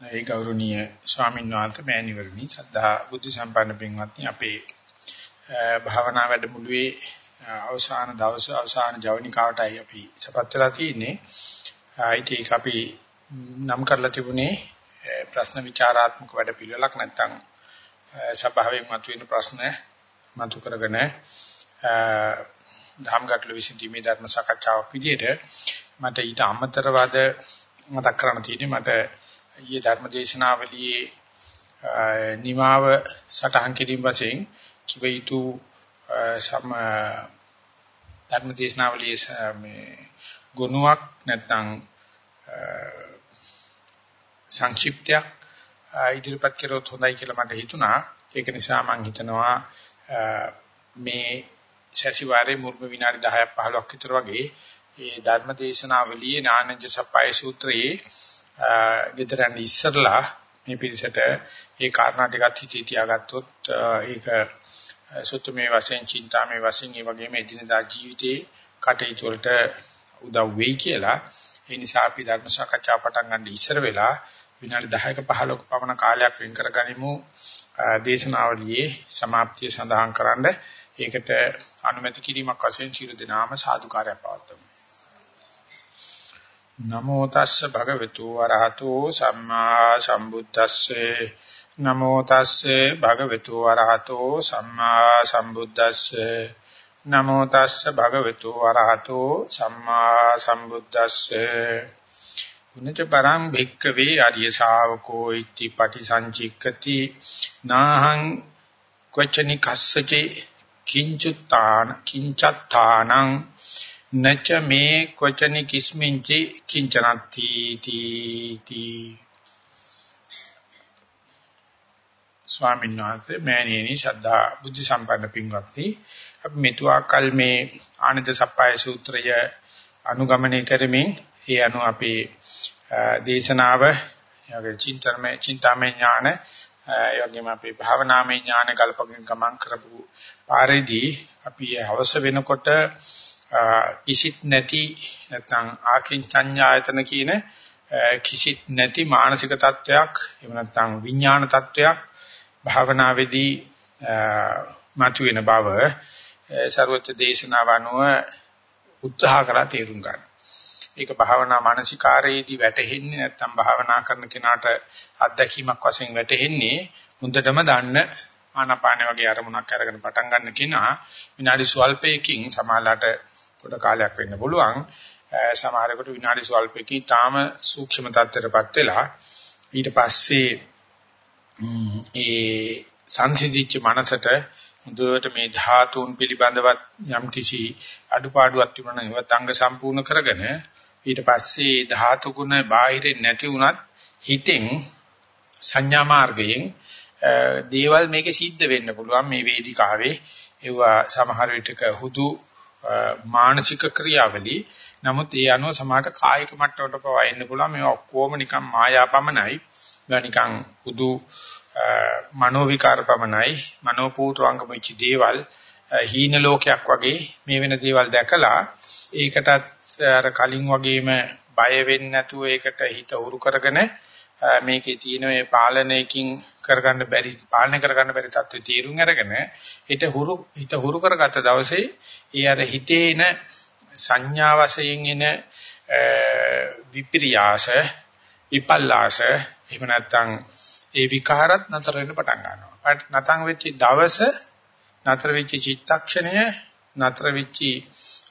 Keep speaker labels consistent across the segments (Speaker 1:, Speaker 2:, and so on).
Speaker 1: ඒ ගෞරවනීය ස්වාමීන් වහන්සේ මෑණිවරණි සද්ධා බුද්ධ සම්පන්න පින්වත්නි අපේ භාවනා වැඩමුළුවේ අවසාන දවසේ අවසාන ජවනිකාවටයි අපි සපත් වෙලා තියෙන්නේ. ඒක අපි නම් කරලා තිබුණේ ප්‍රශ්න විචාරාත්මක වැඩ පිළිවෙලක් නැත්නම් සභාවෙන් මතුවෙන ප්‍රශ්න මතු කරගෙන ධම්ගට්ල විසඳීමේ ධර්ම සාකච්ඡාවක් විදිහට මට ඊට අමතරවද මතක් කරන්න තියෙන්නේ මට ඊයේ ධර්මදේශනාවලියේ නිමාව සටහන් කිරීම වශයෙන් කිව යුතු සම ධර්මදේශනාවලියේ මේ ගුණයක් නැත්නම් සංක්ෂිප්තයක් ඉදිරිපත් කරොත් හොඳයි කියලා මට හිතුණා. ඒක නිසා මම හිතනවා මේ සැසිවාරයේ මුල්ම විනාඩි 10ක් 15ක් විතර වගේ මේ ධර්මදේශනාවලියේ නානජ සප්පයි සූත්‍රයේ ගෙදරන් ඉස්සරලා මේ පිළිසෙට ඒ කාරණා ටිකත් හිතේ තියාගත්තොත් ඒක සුත්තමේ වශයෙන් චින්තාමේ වශයෙන් ඒ වගේම එදිනදා ජීවිතේ කටයුතු වලට උදව් වෙයි කියලා. ඒ නිසා අපි ධර්ම සාකච්ඡා පටන් ගන්න ඉස්සර වෙලා විනාඩි 10ක 15ක පමණ කාලයක් වෙන් කරගනිමු. දේශනාවලියේ સમાප්තිය සඳහන් කරන්න. ඒකට අනුමැති කිරීමක් වශයෙන් චිර දිනාම සාදුකාරය පවත්වමු. නමෝ තස්ස භගවතු වරහතෝ සම්මා සම්බුද්දස්සේ. නමෝ තස්සේ භගවතු වරහතෝ සම්මා සම්බුද්දස්සේ. නමෝ තස්ස භගවතු වරහතෝ සම්මා සම්බුද්දස්සේ. උනච පරං භික්කවේ ආර්ය ශාවකෝ ඉති පටිසංචික්කති. නාහං කොචනි කස්සචේ කිංචුත්තාන කිංචත්තානං නච මේ කොචනි කිස්මින්චි කිංචනත්ති තී ස්වාමීන් වහන්සේ මෑණියනි ශ්‍රද්ධා බුද්ධ සම්පන්න පින්වත්නි අපි මෙතුආකල් මේ ආනන්ද සප්පයි සූත්‍රය අනුගමනය කරමින් ඒ අනුව අපේ දේශනාව යගේ චින්තනමය චින්තාමය ඥාන යෝගිම අපේ භාවනාමය ඥාන කල්පකින් ගමන් කරපු පාරේදී අපි හවස වෙනකොට කිසිත් නැති නැත්නම් ආකින්චඤ්ඤායතන කියන කිසිත් නැති මානසික තත්වයක් එහෙම නැත්නම් විඥාන තත්වයක් භාවනාවේදී මතුවෙන බව ਸਰවච්ඡ දේශනාව අනුව උත්සාහ කරලා තේරුම් ගන්න. ඒක භාවනා මානසිකාරයේදී වැටෙන්නේ නැත්නම් භාවනා කරන කෙනාට අත්දැකීමක් වශයෙන් වැටෙන්නේ හොඳටම දන්න ආනාපාන වගේ අරමුණක් අරගෙන පටන් ගන්න කෙනා විනාඩි ස්වල්පයකින් සමාලලට පොඩ කාලයක් වෙන්න පුළුවන්. සමහරකට විනාඩි ස්වල්පයකින් තාම සූක්ෂම තත්ත්වයටපත් වෙලා ඊට පස්සේ ඒ සංසිඳිච්ච මනසට හොඳට මේ ධාතුන් පිළිබඳවත් යම් කිසි අඩුපාඩුවක් තිබුණා නම් ඒවත් අංග සම්පූර්ණ කරගෙන ඊට පස්සේ ධාතු ගුණ බාහිරින් නැති වුණත් හිතෙන් සංඥා මාර්ගයෙන් දේවල් මේකේ සිද්ධ වෙන්න පුළුවන් මේ වේදිකාවේ ඒවා සමහර විටක හුදු මානසික ක්‍රියාවලි නමුත් ඒ අනුව සමහරට කායික මට්ටමට පවා එන්න පුළුවන්. මේවා ඔක්කොම නිකන් මායාපමණයි ඒවා නිකන් හුදු මනෝ විකාර පමණයි. මනෝපූර්වංගම වෙච්ච දේවල් හීන ලෝකයක් වගේ මේ වෙන දේවල් දැකලා ඒකටත් අර කලින් වගේම බය වෙන්නේ නැතුව ඒකට හිත උරු කරගෙන මේකේ තියෙන මේ පාලනයකින් කරගන්න බැරි පාලනය කරගන්න බැරි තත්ත්වෙ තීරුම් අරගෙන හිත හුරු හිත හුරු කරගත්ත දවසේ ඒ අර හිතේ එන සංඥා වශයෙන් එන විපිරියාස විපල්ලාස එහෙම නැත්නම් ඒ විකාරත් නතර වෙන්න පටන් ගන්නවා. නතන් වෙච්ච දවස නතර වෙච්ච චිත්තක්ෂණය නතර වෙච්ච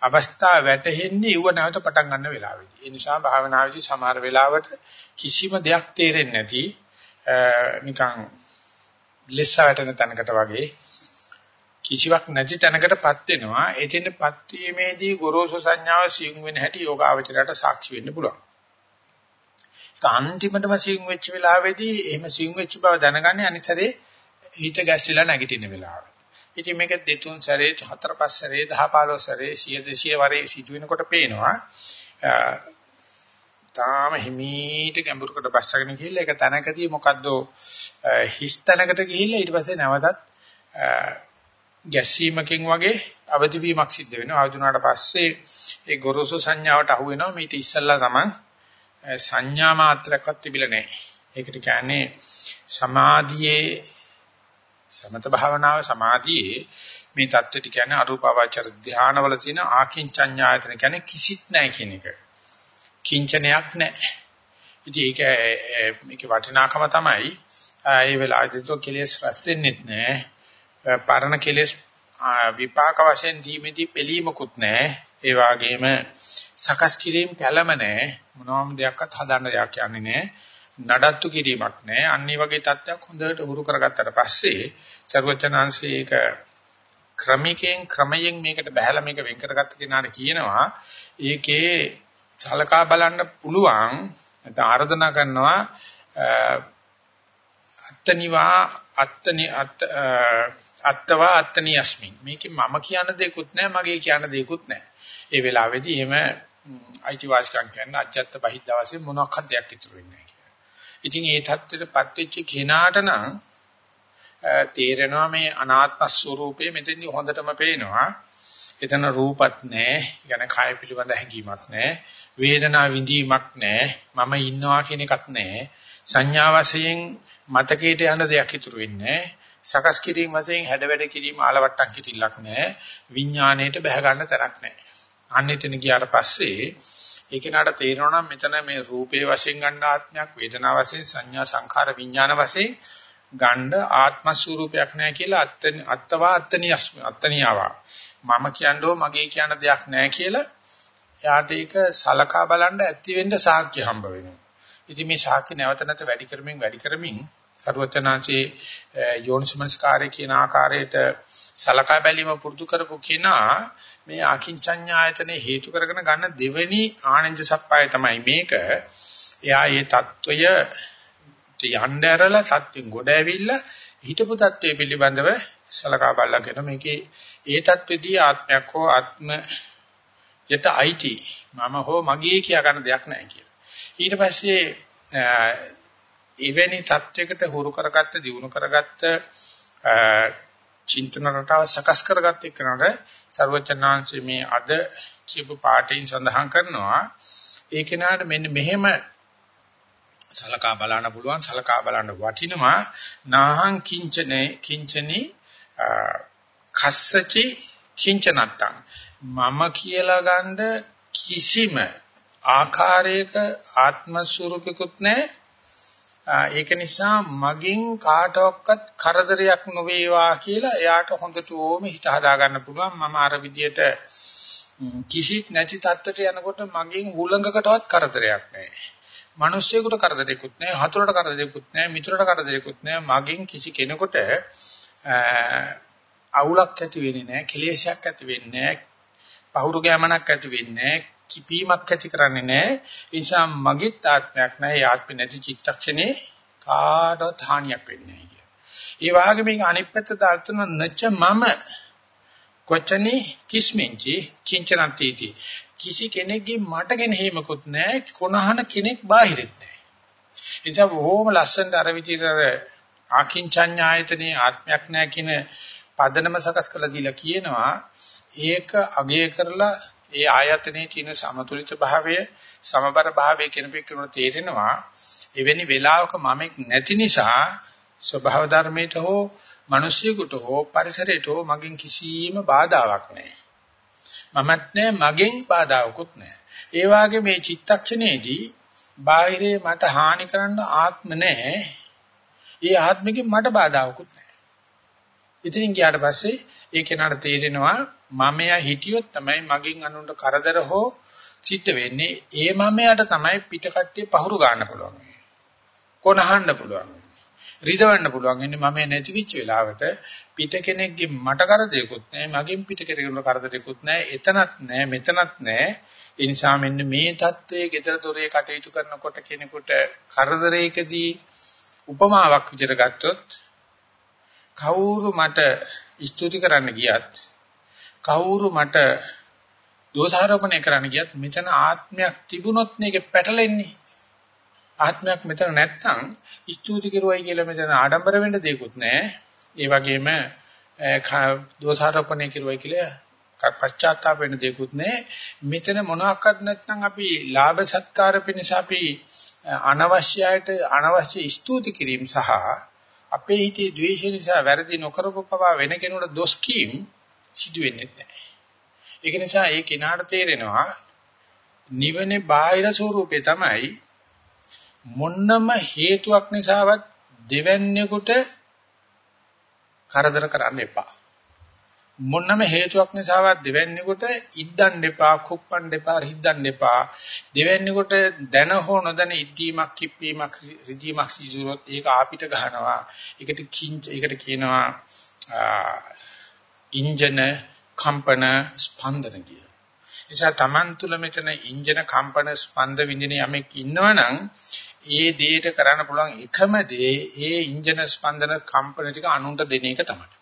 Speaker 1: අවස්ථාව වැටෙන්නේ ඊව නැවත පටන් ගන්න වෙලාවෙදී. ඒ නිසා භාවනාවේදී සමහර වෙලාවට කිසිම දෙයක් තේරෙන්නේ නැති නිකන් ලෙස්ස වැටෙන තැනකට වගේ කිසිවක් නැති තැනකටපත් වෙනවා. එතෙන්පත් වීමේදී ගොරෝසු සංඥාව සියුම් වෙන හැටි යෝගාවචරයට සාක්ෂි වෙන්න පුළුවන්. ඒක අන්තිමටම සියුම් වෙච්ච වෙලාවේදී එහෙම සියුම් වෙච්ච බව දැනගන්නේ අනිතරේ හිත ගැස්සිලා නැගිටින වෙලාව. ඉතින් මේක දෙතුන් සැරේ හතර පහ සැරේ 10 15 සැරේ 100 200 වරේ සිදු වෙනකොට පේනවා. තාම හිමීට ගැඹුරකට බස්සගෙන ගිහිල්ලා ඒක තැනකදී මොකද්ද හිස් තැනකට ගිහිල්ලා ඊට පස්සේ නැවතත් ගැස්සීමකින් වගේ අවදි වීමක් සිද්ධ වෙනවා. ආවුනාට පස්සේ ඒ ගොරෝසු සංඥාවට අහු වෙනවා. මේක ඉස්සල්ලා තමයි සංඥා මාත්‍රයක්වත් තිබිලා නැහැ. ඒකට කියන්නේ සමාධියේ සමත භාවනාව සමාධියේ මේ தත්ත්වයට කියන්නේ අරූපාවචර ධානවල තියෙන ආකින්චඤ්ඤායතන කියන්නේ කිසිත් නැහැ කියන එක. චින්චනයක් නැහැ. ඉතින් ඒක මේක වටිනාකම තමයි ඒ වෙලාවේදී તો කෙලෙස් රැස් වෙන්නේ නැහැ. පරණ කෙලෙස් විපාක වශයෙන් දීමේදී පිළීමකුත් නැහැ. ඒ වගේම සකස් කිරීම කැළම නැහැ. මොනවාම දෙයක්වත් හදන්න දෙයක් යන්නේ නැහැ. නඩත්තු කිරීමක් නැහැ. අන්න වගේ තත්ත්වයක් හොඳට උරු කරගත්තට පස්සේ ਸਰවචනාංශී ඒක ක්‍රමිකයෙන් ක්‍රමයෙන් මේකට බහැලා මේක වෙන් කරගත්ත කෙනාට කියනවා ඒකේ සලකා බලන්න පුළුවන්. නැත්නම් ආර්දනා කරනවා අත්තනිවා අත්තනි අත්තවා අත්තනි යස්මින්. මේකේ මම කියන දෙයක්වත් නැහැ මගේ කියන දෙයක්වත් නැහැ ඒ වෙලාවේදී එහෙම අයිතිවාසිකම් කියන අජත්ත බහිද්ද වශයෙන් මොනවාක්වත් දෙයක් ඉතුරු වෙන්නේ නැහැ ඉතින් ඒ தත්ත්වයටපත් වෙච්ච කෙනාට නම් තේරෙනවා මේ අනාත්ම ස්වરૂපය මෙතෙන්දි හොඳටම පේනවා. එතන රූපත් නැහැ. යන කාය පිළිබඳ හැඟීමක් නැහැ. වේදනා විඳීමක් නැහැ. මම ඉන්නවා කියන එකක් නැහැ. සංඥා වශයෙන් මතකයට යන දෙයක් ඉතුරු වෙන්නේ සකස් කිරීම වශයෙන් හැඩ වැඩ කිරීම ආලවට්ටම් කිරිල්ලක් නැහැ. විඥාණයට බැහැ ගන්න තරක් නැහැ. අන්න එතන ගියාට පස්සේ ඒක නට තේරෙනවා නම් මෙතන මේ රූපේ වශයෙන් ගන්න ආත්මයක් වේදනා වශයෙන් සංඥා සංඛාර විඥාන වශයෙන් ගණ්ඩ ආත්ම ස්වරූපයක් නැහැ කියලා අත්තවා අත්තනියස් අත්තනියාවා. මම කියනෝ මගේ කියන දෙයක් නැහැ කියලා එයාට ඒක සලකා බලන්න ඇති වෙන්න සාක්ෂි හම්බ වෙනවා. ඉතින් මේ සාක්ෂි නැවත නැවත වැඩි කරමින් වැඩි කරමින් සරුවචනාංශේ යෝනිසමස්කාරය කියන ආකාරයට සලකා බැලීම පුරුදු කරපු කෙනා මේ ආකින්චඤ්ඤායතනේ හේතු කරගෙන ගන්න දෙවෙනි ආනන්ද සප්පාය තමයි මේක. එයා මේ தত্ত্বය යන්න ඇරලා සත්‍යෙන් ගොඩ ඇවිල්ලා හිතපු தত্ত্বය පිළිබඳව සලකා බලලා කියන මේකේ ඒ தത്വෙදී ආත්මයක් හෝ ආත්ම යට අයිටි මම හෝ මගේ කියා ගන්න දෙයක් නැහැ කියලා. ඊට පස්සේ එවැනි தത്വයකට හුරු කරගත්ත දිනු කරගත්ත චින්තන රටාව සකස් කරගත්ත එකනට ਸਰවචනාංශයේ මේ අද කියපු පාඩේින් සඳහන් කරනවා. ඒ කෙනාට මෙන්න මෙහෙම සලකා බලන්න පුළුවන් සලකා බලන්න වටිනවා. නාහං කිංචනේ කිංචනී කස්සචි කිංචනත්තං. මම කියලා ගන්න කිසිම ආකාරයක ආත්ම ස්වරූපිකුත් නැහැ. ඒක නිසා මගින් කාටවත් කරදරයක් නොවේවා කියලා එයාට හොඳට ඕම හිත හදා ගන්න පුළුවන්. මම අර විදියට කිසිත් නැති තත්ත්වයට යනකොට මගෙන් හුලඟකටවත් කරදරයක් නැහැ. මිනිස්සෙකුට කරදරයක්වත් නැහැ, හතුරට කරදරයක්වත් නැහැ, මිතුරට කරදරයක්වත් නැහැ. මගෙන් කිසි කෙනෙකුට අවුලක් ඇති වෙන්නේ නැහැ, කෙලෙසයක් ඇති වෙන්නේ නැහැ, පහුරු ගෑමනක් ඇති වෙන්නේ නැහැ, කිපීමක් ඇති කරන්නේ නැහැ. ඒ නිසා මගේත් ආත්මයක් නැහැ. ඒ ආත්මෙ නැති චිත්තක්ෂණේ කාටවත් හානියක් වෙන්නේ නැහැ ඒ වාගේ මේක අනිත් පැත්ත දාර්ථන නච මම. කොචනි කිස්මින්චි. කිංචනන්තිටි කිසි කෙනෙක්ගේ මට ගෙනීමකුත් නැහැ කොනහන කෙනෙක් බාහිරෙත් නැහැ ඒ නිසා බොහොම ලස්සනට අර විදිහට අර ආකින්චඤ්ඤායතනේ ආත්මයක් නැහැ කියන පදනම සකස් කරලා දීලා කියනවා ඒක අගය කරලා ඒ ආයතනයේ තියෙන සමතුලිත භාවය සමබර භාවය කියන පිටකන තේරෙනවා එවැනි වෙලාවක මමෙක් නැති නිසා ස්වභාව ධර්මයට හෝ මිනිසියෙකුට හෝ පරිසරයට හෝ මගෙන් කිසිම බාධාවක් නැහැ මමත් නැහැ මගෙන් බාධාවකුත් නැහැ. ඒ වාගේ මේ චිත්තක්ෂණයේදී බාහිරේ මට හානි කරන්න ආත්ම නැහැ. ඒ ආත්මෙකින් මට බාධාවකුත් නැහැ. ඉතින් ගියාට පස්සේ ඒ කෙනාට තේරෙනවා මමයා හිටියොත් තමයි මගෙන් අනුන්ට කරදර හෝ සිද්ධ වෙන්නේ. ඒ මමයාට තමයි පිටකට්ටිය පහුරු ගන්න පුළුවන්. කොනහන්න පුළුවන්. රිදවන්න පුළුවන්. එන්නේ මම නැති වෙච්ච වෙලාවට පිට කෙනෙක්ගේ මට කරදරයක්වත් නැහැ මගෙන් පිට කෙනෙකුට කරදරයක්වත් නැහැ එතනත් නැහැ මෙතනත් නැහැ ඒ නිසා මෙන්න මේ தત્ත්වයේ gedara dore කටයුතු කරනකොට කෙනෙකුට කරදරයකදී උපමාවක් විදිහට ගත්තොත් කවුරු මට ස්තුති කරන්න ගියත් කවුරු මට දෝෂාරෝපණය කරන්න ගියත් මෙතන ආත්මයක් තිබුණොත් මේක පැටලෙන්නේ ආත්මයක් මෙතන නැත්නම් ස්තුති කරුවයි කියලා මෙතන ආඩම්බර වෙන්න දෙයක්වත් නැහැ ඒ වගේම දෝෂාරෝපණය කරුවයි කියලා පශ්චාත්තාප වෙන දෙයක්වත් නැහැ. මෙතන මොනවාක්වත් නැත්නම් අපි ලාභ සත්කාර පිණිස අපි අනවශ්‍යයට අනවශ්‍ය ස්තුති කිරීම සහ අපේ හිතේ ද්වේෂ නිසා වැරදි නොකරපු පවා වෙන කෙනෙකුට දොස් කීම් සිදු වෙන්නේ නැහැ. ඒක නිසා ඒ කෙනාට තේරෙනවා නිවනේ බාහිර ස්වરૂපේ තමයි මොන්නම හේතුවක් නිසාවත් දෙවන්නේකට කරදර කරන්න එපා. මොනම හේතුවක් නිසාවත් දෙවන්නේකට ඉද්දන්න එපා, කුප්පන්න එපා, රිද්දන්න එපා. දෙවන්නේකට දැන හෝ නොදැන ඉද්දීමක්, කිප්පීමක්, රිදීමක් සිදුනොත් ඒක ආපිට ගහනවා. ඒකට කිංච ඒකට කියනවා ඉන්ජන කම්පන ස්පන්දන කිය. නිසා Taman තුල මෙතන ඉන්ජන කම්පන ස්පන්ද විඳින යමෙක් ඉන්නවනම් ඒ දෙයට කරන්න පුළුවන් එකම දේ ඒ ඉන්ජන ස්පන්දන කම්පන ටික අනුන්ට දෙන එක තමයි.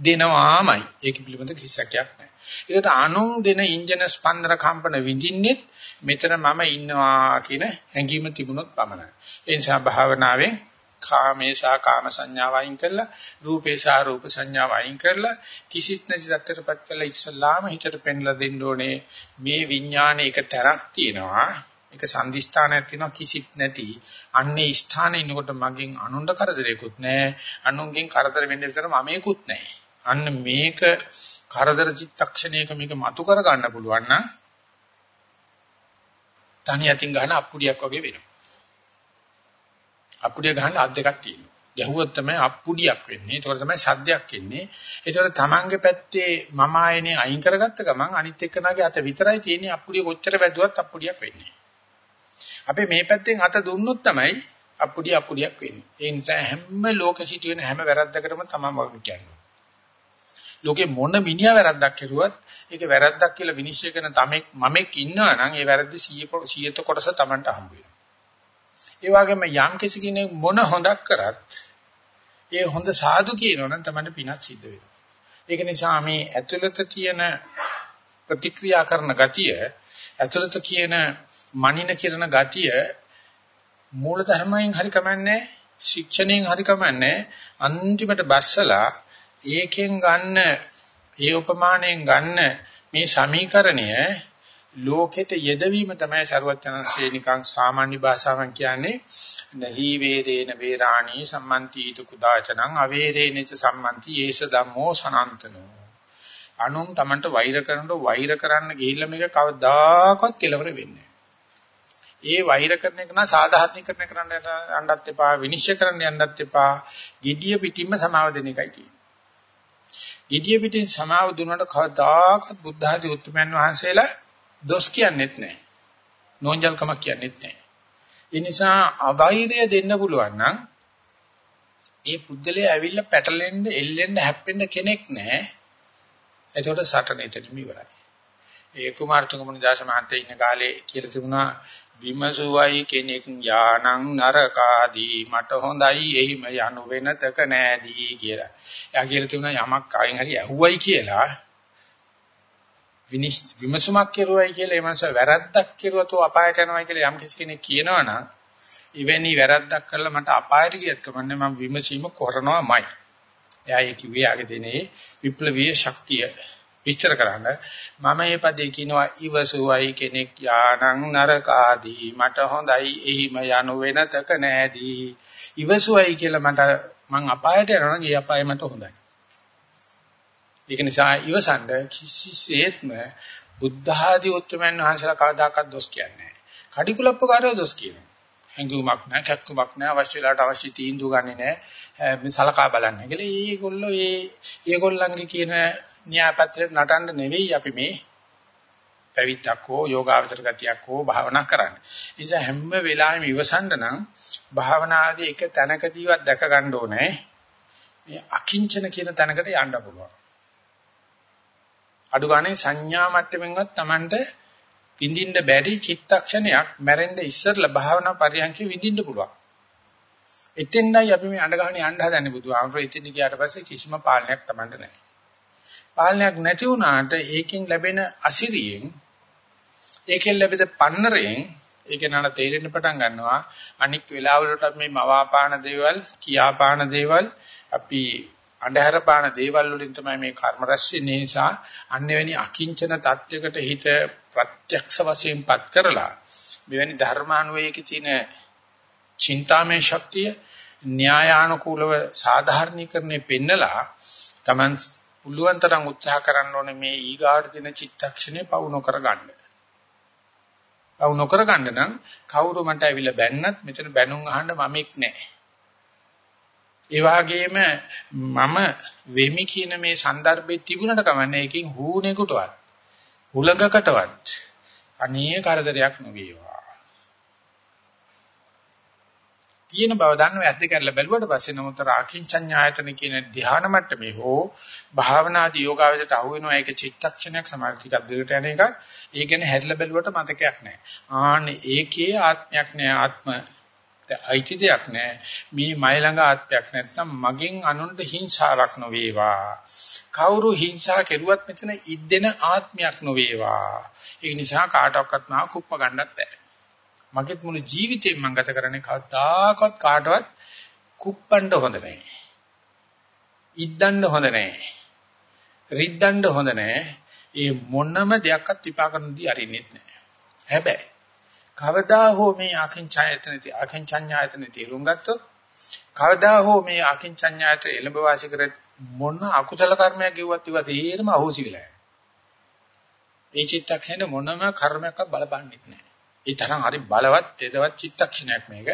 Speaker 1: දෙනවාමයි. ඒක පිළිබඳ කිසිසක් නැහැ. ඒකට අනුන් දෙන ඉන්ජන ස්පන්දන කම්පන විඳින්නෙත් මෙතන මම ඉන්නවා කියන හැඟීම තිබුණොත් පමණයි. ඒ නිසා භාවනාවෙන් කාමේසා කාම සංඥාව අයින් කරලා රූපේසා රූප සංඥාව අයින් කරලා කිසිත් නැති තත්ත්වයටපත් කරලා ඉස්සල්ලාම හිතට පෙන්ලා දෙන්න ඕනේ මේ විඥානේ එක තරක් තියෙනවා ඒක සංදිස්ථානයක් තියෙනවා කිසිත් නැති අන්නේ ස්ථානේ ඉන්නකොට මගෙන් අනුන්ට කරදරයක්වත් නැහැ අනුන්ගෙන් කරදර වෙන්න විතර මමේකුත් නැහැ අන්න මේක කරදර චිත්තක්ෂණයක මේක මතු කර ගන්න පුළුවන් නම් තනි අතින් ගන්න අප්පුඩියක් වගේ වෙනවා අප්පුඩිය ගහන්න අත් දෙකක් තියෙනවා ගැහුවොත් තමයි අප්පුඩියක් වෙන්නේ. ඒතකොට තමයි සද්දයක් එන්නේ. ඒතකොට තමන්ගේ පැත්තේ මම ආයනේ අයින් කරගත්ත ගමන් අනිත් එක්කනාගේ අත විතරයි තියෙන්නේ අප්පුඩිය කොච්චර වැදුවත් අප්පුඩියක් වෙන්නේ. අපි මේ පැත්තෙන් අත දුන්නොත් තමයි අප්පුඩිය අප්පුඩියක් වෙන්නේ. ඒ නිසා හැම ලෝක සිටින හැම වැරද්දකටම තමන් වගේ කියන්නේ. ලෝකේ මොන මිනිහා වැරද්දක් කරුවත් ඒක වැරද්දක් කියලා විනිශ්චය කරන තමෙක් මමෙක් ඉන්නවා නම් ඒ වැරද්ද 100 100 කොටස තමන්ට හම්බ වෙනවා. ඒ වගේම යම් කිසි කෙනෙක් මොන හොඳක් කරත් ඒ හොඳ සාදු කියනවනම් තමයි පිනක් සිද්ධ වෙන්නේ. ඒක නිසා මේ ඇතුළත තියෙන ප්‍රතික්‍රියා කරන ගතිය ඇතුළත කියන මනින කිරණ ගතිය මූල ධර්මයෙන් හරි කමන්නේ ශික්ෂණයෙන් හරි කමන්නේ අන්තිමට බස්සලා ඒකෙන් ගන්න ඒ උපමාණයෙන් ගන්න මේ සමීකරණය ලෝකෙට යෙදවීම තමයි ਸਰවඥාන්සේ නිකන් සාමාන්‍ය භාෂාවෙන් කියන්නේ. නහි වේරේන වේරාණී සම්මන්තිත කුදාචනං අවේරේනච සම්මන්ති යේස ධම්මෝ සනන්තනෝ. අනුන් Tamanට වෛර කරනකොට වෛර කරන්න ගිහිල්ලා මේක කවදාකවත් කෙලවර වෙන්නේ ඒ වෛර කරන එක නම් සාධාරණීකරණය කරන්න යන්නත් එපා විනිශ්චය කරන්න යන්නත් එපා. gediya pitimma සමාව දෙන එකයි තියෙන්නේ. Gediya pitin සමාව දුන්නට කවදාකවත් බුද්ධ ආදී උතුම්යන් වහන්සේලා දොස් කියන්නෙත් නැහැ. නෝන්ජල්කමක් කියන්නෙත් නැහැ. ඒ නිසා අවෛරය දෙන්න පුළුවන් නම් ඒ පුද්දලයා ඇවිල්ලා පැටලෙන්න, එල්ලෙන්න, හැප්පෙන්න කෙනෙක් නැහැ. ඒකට සටන එතනම ඉවරයි. ඒ කුමාරතුංග දාස මහත්තයා ඉන්න කාලේ කියලා තිබුණා විමසුවයි කෙනෙක් යානං නරකාදී මට හොඳයි එහිම යනු වෙනතක නෑදී කියලා. එයා කියලා තිබුණා යමක් කායින් හරි ඇහුවයි කියලා විමසුමක් කෙරුවයි කියලා ඒ මනස වැරද්දක් කෙරුවතෝ අපායට යනවායි කියලා යම් කිසි කෙනෙක් කියනවනම් එවැනි වැරද්දක් කරලා මට අපායට ගියත් කමන්නේ මම විමසීම කරනවාමයි. එයා ඒ කිව්වේ ආගේ දෙනේ විප්ලවීය ශක්තිය විස්තර කරන්න මම මේ පදේ කියනවා ඉවසුවයි කෙනෙක් යානං නරකාදී මට හොඳයි එහිම යනු වෙනතක නෑදී ඉවසුවයි කියලා මට මං අපායට යනවා නම් ඒ අපාය මට හොඳයි ඒක නිසා ඉවසන්න කිසිසේත්ම බුද්ධ ආදී උත්තරමයන් වහන්සේලා කවදාකවත් දොස් කියන්නේ නැහැ. කඩිකුලප්පකාරයෝ දොස් කියනවා. හැඟුමක් නැහැ, කැක්කුමක් නැහැ, අවශ්‍ය වෙලාවට අවශ්‍ය තීන්දුව ගන්නෙ නැහැ. මේ සලකා බලන්නේ. ඒකල ඒගොල්ලෝ ඒ ඒගොල්ලන්ගේ කියන න්‍යායපත්‍රයට නටන්න නෙවෙයි අපි මේ පැවිද්දක් හෝ යෝගාවචර ගතියක් හෝ භාවනා කරන්නේ. ඒ නිසා හැම වෙලාවෙම ඉවසන්න නම් භාවනාදී එක තැනකදීවත් දැක ගන්න ඕනේ. මේ අකිංචන කියන තැනකට යන්න පුළුවන්. අඩු ගානේ සංඥා මට්ටමින්වත් Tamanට විඳින්න බැරි චිත්තක්ෂණයක් මැරෙන්න ඉස්සරලා භාවනා පරියන්කේ විඳින්න පුළුවන්. එතෙන්යි අපි මේ අඬ ගහන යන්න හදන්නේ බුදුහාමර එතෙන් ගියාට පස්සේ කිසිම පාලනයක් Tamanට නැහැ. පාලනයක් නැති වුණාට ඒකෙන් ලැබෙන අසිරියෙන් ඒකෙන් ලැබෙන පන්නරයෙන් ඒක නන තේරෙන්න පටන් ගන්නවා. අනික් වෙලාවලට මේ මවාපාන දේවල් කියාපාන දේවල් අපි අන්ධහර පාන දේවල් වලින් තමයි මේ කර්ම රැස් වෙන්නේ. නිසා අන්නෙවැනි අකිංචන தත්වයකට හිත ප්‍රත්‍යක්ෂ වශයෙන්පත් කරලා මෙවැනි ධර්මානුවේයක තියෙන චින්තාමය ශක්තිය න්‍යායානුකූලව සාධාරණීකරණය පෙන්නලා Taman පුළුවන් තරම් උත්සාහ කරන්න ඕනේ මේ ඊගාට දින චිත්තක්ෂණේ පවු නොකර ගන්න. පවු නොකර ගන්න නම් කවුරු මට ඇවිල්ලා බැන්නත් මෙතන බැනුම් අහන්න මමෙක් නැහැ. ඒ වගේම මම වෙමි කියන මේ સંદર્ભේ තිබුණට කමන්නේ ඒකෙන් හූනෙකටවත් හුලඟකටවත් අනේ කරදරයක් නොවේවා. තියෙන බව දන්නව ඇද්ද කරලා බැලුවට පස්සේ නමුත් රාකින්චඤ්ඤායතන කියන ධ්‍යාන මට්ටමේ හෝ භාවනාදී යෝගාවචරයට අහු වෙනවා ඒක චිත්තක්ෂණයක් සමාධි ටිකක් දෙකට යන එක. ඒ කියන්නේ හැරිලා බැලුවට මතකයක් නැහැ. ආන්නේ ඒකේ ආත්මයක් නැහැ ආත්ම අයිති දෙයක් නැහැ. මේ මයි ළඟ ආත්මයක් නැත්නම් මගෙන් අනුන්ට හිංසාවක් නොවේවා. කවුරු හිංසා කෙරුවත් මෙතන ඉද්දෙන ආත්මයක් නොවේවා. ඒ නිසා කාටවත් මාව කුප්ප ගන්නත් බැහැ. මගෙත් මුළු ජීවිතේම මම ගත කරන්නේ කවදාකවත් කාටවත් කුප්පන්න හොඳ නැහැ. ඉද්දන්න හොඳ නැහැ. රිද්දන්න හොඳ නැහැ. ඒ මොනම දෙයක්වත් විපාක නොදී අරින්නෙත් නැහැ. හැබැයි කවදා හෝ මේ අකින්චායතනති අකින්චඤ්ඤායතන තේරුම් ගත්තොත් කවදා හෝ මේ අකින්චඤ්ඤායතන එළඹ වාසි කර මොන අකුසල කර්මයක් ගෙවුවත් ඒවා තේරම අහෝසි වෙලා යනවා. මේ චිත්තක්ෂණය මොනම කර්මයක්වත් බලපන්නේත් නැහැ. ඒ තරම් හරි බලවත් තෙදවත් චිත්තක්ෂණයක් මේක.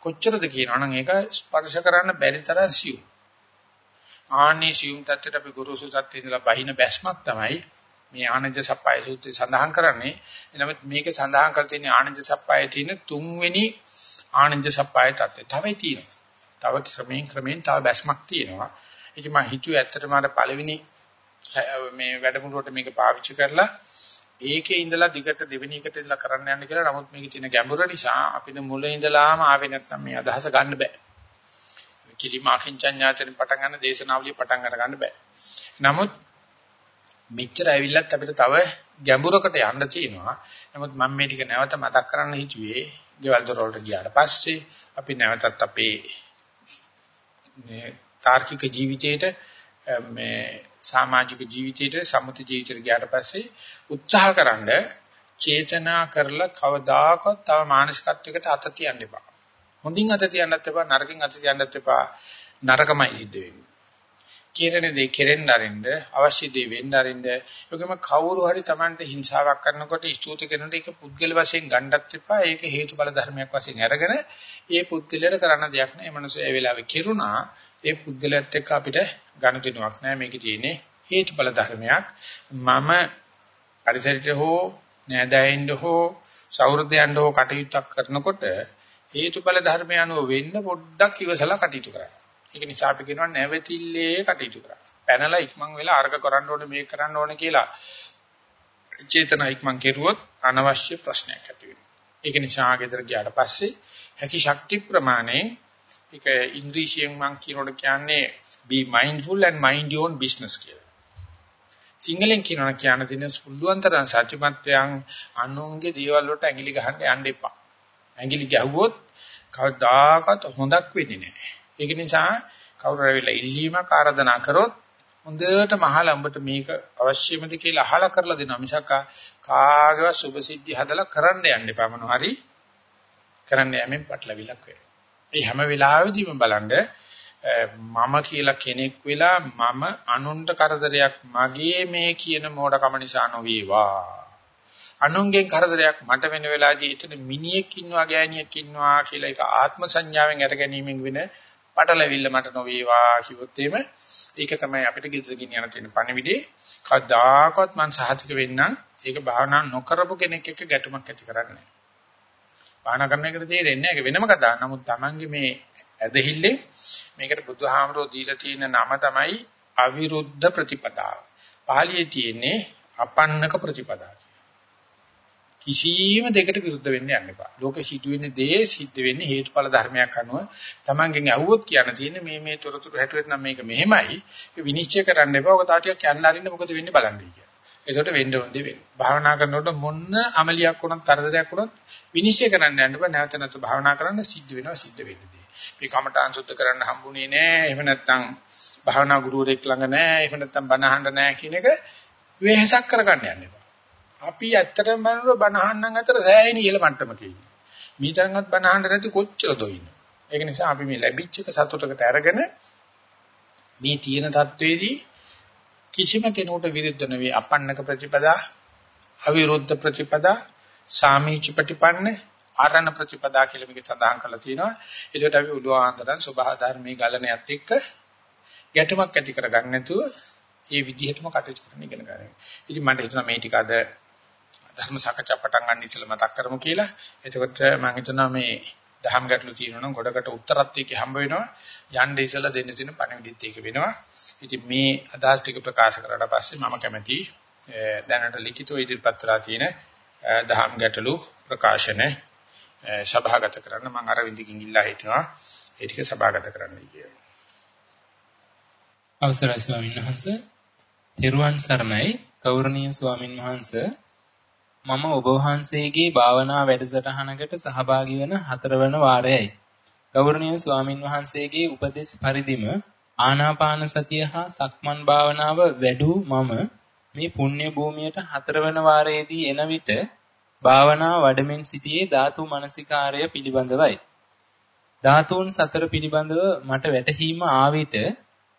Speaker 1: කොච්චරද කියනවනම් ඒක ස්පර්ශ කරන්න බැරි තරම් සියුම්. ආන්නේ සියුම් තත්ත්වයට අපි ගුරුසු තත්ත්වයේ ඉඳලා බහින බැස්මක් තමයි මේ ආනන්ද සප්පයි සූත්‍රය සඳහන් කරන්නේ. එනමුත් මේක සඳහන් කර තියෙන ආනන්ද සප්පයි තියෙන තුන්වෙනි ආනන්ද සප්පයි තත්ත්වය. තවයි තියෙනවා. තව ක්‍රමයෙන් ක්‍රමයෙන් තව බැස්මක් තියෙනවා. ඒක මම හිතුවේ ඇත්තටම අර පළවෙනි මේ වැඩමුළුවට මේක පාවිච්චි කරලා ඒකේ ඉඳලා දිගට දෙවෙනි එකට ඉඳලා කරන්න යන්න කියලා. නමුත් මේකේ තියෙන ගැඹුර නිසා අපිට මුල ඉඳලාම ආවේ නැත්නම් මේ අදහස ගන්න බෑ. කිලිමාකින් චඤ්ඤාතෙන් පටන් ගන්න දේශනාවලිය පටන් අර ගන්න බෑ. නමුත් මෙච්චර ඇවිල්ලත් අපිට තව ගැඹුරකට යන්න තියෙනවා. නමුත් මම මේ ටික නැවත මතක් කරන්න හිතුවේ ගෙවල් දොර වලට ගියාට පස්සේ අපි නැවතත් අපේ මේ තාර්කික ජීවිතේට මේ සමාජික ජීවිතේට සම්මුති ජීවිතේට ගියාට පස්සේ උත්සාහකරනද චේතනා කරලා කවදාකවත් තව මානසිකත්වයකට අත තියන්න එපා. හොඳින් අත තියන්නත් එපා නරකින් අත තියන්නත් එපා නරකමයි ඉද්ද වෙන්නේ. කිරණ දේ කෙරෙන්න අරින්න අවශ්‍ය දේ වෙන්න අරින්න ඒකම කවුරු හරි Tamanට හිංසාවක් කරනකොට ස්තුති කරනකොට ඒක පුද්ගල වශයෙන් ගණ්ඩත් එපා ඒක හේතුඵල ධර්මයක් වශයෙන් අරගෙන ඒ පුද්ගලයාට කරන්න දෙයක් නෑ ඒ මනුස්සය ඒ වෙලාවේ කිරුණා ඒ පුද්ගලයාත් එක්ක අපිට ගනුදෙනුවක් නෑ මේකේ තියෙන්නේ හේතුඵල ධර්මයක් මම පරිසරයට හෝ නෑදෑයින්ද හෝ සෞහෘදයන්ද හෝ කටයුත්තක් කරනකොට හේතුඵල ධර්මය අනුව වෙන්න පොඩ්ඩක් ඉවසලා කටයුතු කරන්න. ඒක නිසා අපි කියනවා නැවතිල්ලේ කටයුතු කරන්න. පැනලා ඉක්මන් වෙලා අර්ග කරන්න ඕනේ මේක කරන්න ඕනේ කියලා චේතනා ඉක්මන් කෙරුවොත් අනවශ්‍ය ප්‍රශ්නයක් ඇති වෙනවා. ඒක නිසා ගෙදර ගියාට පස්සේ හැකි ශක්ති ප්‍රමාණය ඒක ඉංග්‍රීසියෙන් මම කියනකොට කියන්නේ be mindful and mind your own business කියලා. සිංහලෙන් කියනවා කියන දින සුළුවන්තරන් සත්‍යමත්යන් අනුන්ගේ දේවල් වලට ඇඟිලි ගහන්න යන්න එපා. ඇඟිලි ගැහුවොත් කවදාකවත් හොඳක් වෙන්නේ නැහැ. ඒක නිසා කවුරු හරි ඉල්ලීමක් ආරාධනා කරොත් හොඳට මහලා උඹට මේක අවශ්‍යමද කියලා අහලා කරලා දෙනවා මිසක් කාගේවත් සුභසිද්ධි හදලා කරන්න යන්න එපා මොනවා හරි කරන්න යමින් පටලවිලක් වෙනවා. ඒ හැම වෙලාවෙදීම බලන්න මම කියලා කෙනෙක් වෙලා මම අනුන්ට කරදරයක් මගේ මේ කියන මෝඩකම නිසා නොවේවා. අනුන්ගෙන් කරදරයක් මට වෙන වෙලාවදී එතන මිනිහෙක් ඉන්නවා ගෑණියෙක් ඉන්නවා කියලා ඒක ආත්ම සංඥාවෙන් අර ගැනීමෙන් වෙන පටලවිල්ල මට නොවේවා කිව්වොත් එහෙම ඒක තමයි අපිට ගෙදර ගෙනියන තියෙන පණිවිඩේ කවදාකවත් මං සහතික වෙන්නම් ඒක භාවනා නොකරපු කෙනෙක් එක්ක ගැටුමක් ඇති කරන්නේ නැහැ. භාවනා කරන එකට තේරෙන්නේ නැහැ ඒක වෙනම කතාවක්. නමුත් Tamange මේ ඇදහිල්ලේ මේකට බුදුහාමරෝ දීලා තියෙන නම තමයි අවිරුද්ධ ප්‍රතිපදාව. පාලියේ තියෙන්නේ අපන්නක ප්‍රතිපදාව. කිසියම් දෙයකට විරුද්ධ වෙන්න යන්න එපා. ලෝකෙ සිදුවෙන දේ සිද්ධ වෙන්නේ හේතුඵල ධර්මයක් අනුව. Tamanගෙන් අහුවොත් කියන්න තියෙන්නේ මේ මේ තොරතුරු හැටුවෙත් නම් මේක මෙහෙමයි. ඒක විනිශ්චය කරන්න එපා. ඔක තාටියක් යන්න අරින්න මොකද වෙන්නේ බලන්න කියලා. ඒකට වෙන්න ඕන දේ වෙනවා. භාවනා කරනකොට මොන අමලියක් වුණත් කරදරයක් වුණත් විනිශ්චය කරන්න යන්න බෑ. නැවත නැවත භාවනා කරන්න සිද්ධ වෙනවා සිද්ධ වෙන්නේ. මේ කමඨාන් සුද්ධ කරන්න හම්බුනේ නෑ. එහෙම නැත්නම් භාවනා ගුරුවරයෙක් ළඟ නෑ. එහෙම නැත්නම් බණ අහන්න නෑ කියන එක වෙහෙසක් කරගන්න යන්න එපා. අපි ඇත්තටම බලනකොට බණ අහන්නන් අතර සෑහෙන ඉහළ මට්ටමක ඉන්නේ. මේ තරම්වත් බණ අහන්න නැති කොච්චර දොයින. ඒක නිසා අපි මේ ලැබිච්ච එක සතුටකට අරගෙන මේ තියෙන தത്വෙදී කිසිම කෙනෙකුට විරුද්ධ නෙවෙයි අපන්නක ප්‍රතිපදා අවිරුද්ධ ප්‍රතිපදා සාමීච ප්‍රතිපන්න ආරණ ප්‍රතිපදා කියලා මේක සඳහන් කරලා තියෙනවා. ඒකට අපි උදාහරණ සබහා ධර්මයේ ගලණයත් එක්ක ගැටමක් ඇති කරගන්න නැතුව මේ විදිහටම කටයුතු කරන්න ඉගෙන ගන්න. ඉතින් මට හිතුණා මේ ටික අද ධර්ම සාකච්ඡා පටන් ගන්න ඉස්සෙල්ලා මතක් කරමු කියලා. එතකොට මම හිතනවා මේ දහම් ගැටලු තියෙනවා නම් ගොඩකට උත්තරත් එක්ක හම්බ වෙනවා. යන්න ඉස්සෙල්ලා දෙන්න තියෙන පණවිඩිත් ඒක වෙනවා. ඉතින් මේ අදහස් ටික ප්‍රකාශ කරලා පස්සේ මම කැමැති දැනට ලිඛිතව ඉදිරිපත් කරලා තියෙන දහම් ගැටලු ප්‍රකාශන සභාගත කරන්න මම අරවින්දකින් ඉල්ලා හිටනවා. ඒ ටික සභාගත කරන්නයි කියන්නේ.
Speaker 2: අවසරයි ස්වාමීන් වහන්සේ. තෙරුවන් සරණයි ගෞරවනීය ස්වාමින් වහන්සේ මම ඔබ වහන්සේගේ භාවනා වැඩසටහනකට සහභාගී වන හතරවන වාරයයි. ගෞරවනීය ස්වාමින් වහන්සේගේ උපදෙස් පරිදිම ආනාපාන සතිය හා සක්මන් භාවනාව වැඩූ මම මේ පුණ්‍ය භූමියට හතරවන වාරයේදී එන විට භාවනා වඩමින් සිටියේ ධාතු මනසිකාරය පිළිබඳවයි. ධාතුන් සතර පිළිබඳව මට වැටහීම ආ විට